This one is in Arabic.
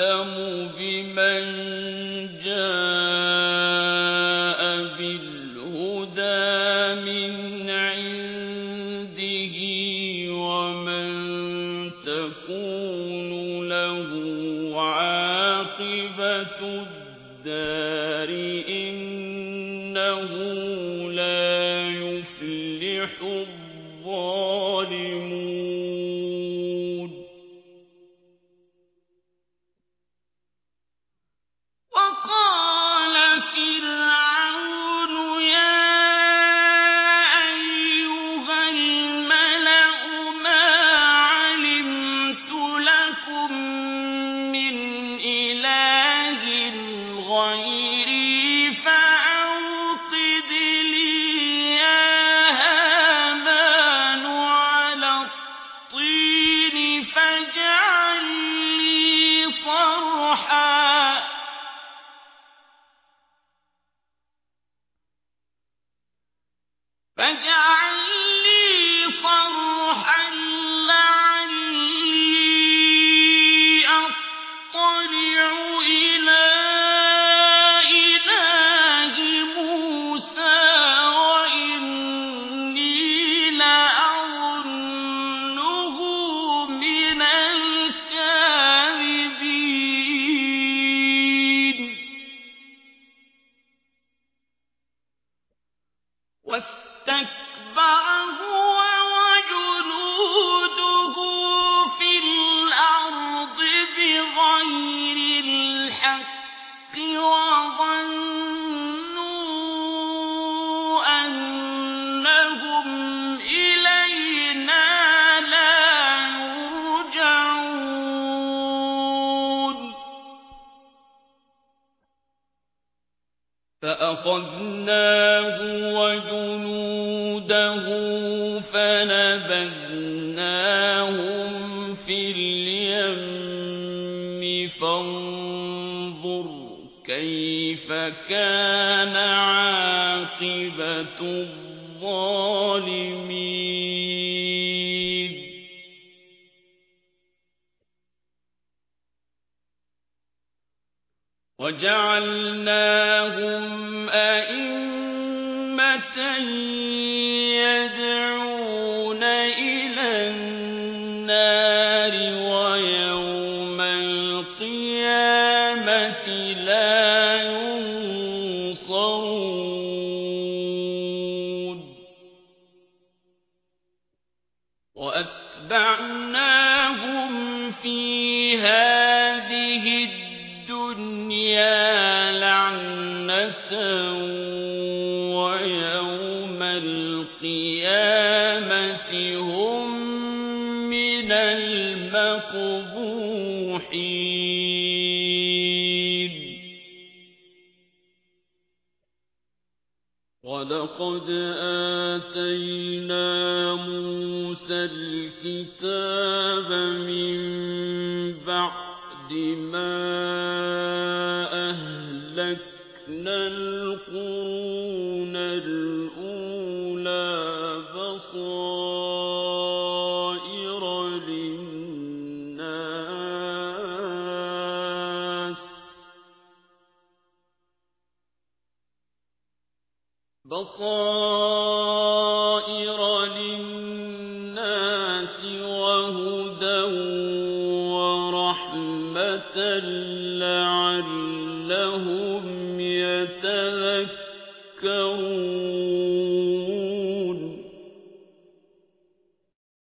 أعلم بمن جاء بالهدى من عنده ومن تكون له عاقبة الدار إنه فأخذناه وجنوده فنبذناهم في اليم فانظر كيف كان عاقبة الظالمين. وجعلناهم أئمة يدعون إلى النار ويوم القيامة لا ينصرون. وأتبعناهم الدنيا لعنة ويوم القيامة هم من المقبوحين. ولقد آتينا موسى الكتاب من بعد ما أهلكنا القرون الأولى بصائر للناس لعلهم يتذكرون